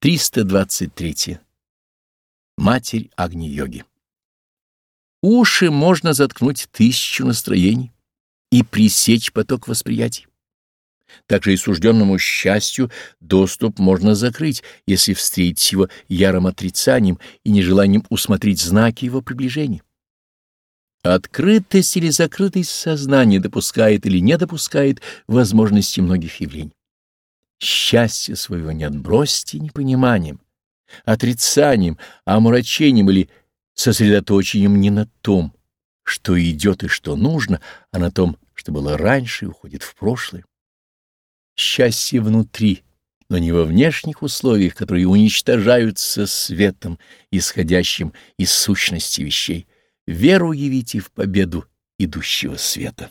323. Матерь Агни-йоги. Уши можно заткнуть тысячу настроений и пресечь поток восприятий. Также и сужденному счастью доступ можно закрыть, если встретить его ярым отрицанием и нежеланием усмотреть знаки его приближения. Открытость или закрытость сознания допускает или не допускает возможности многих явлений. Счастье своего не отбросьте непониманием, отрицанием, омрачением или сосредоточением не на том, что идет и что нужно, а на том, что было раньше и уходит в прошлое. Счастье внутри, но не во внешних условиях, которые уничтожаются светом, исходящим из сущности вещей. Веру явите в победу идущего света.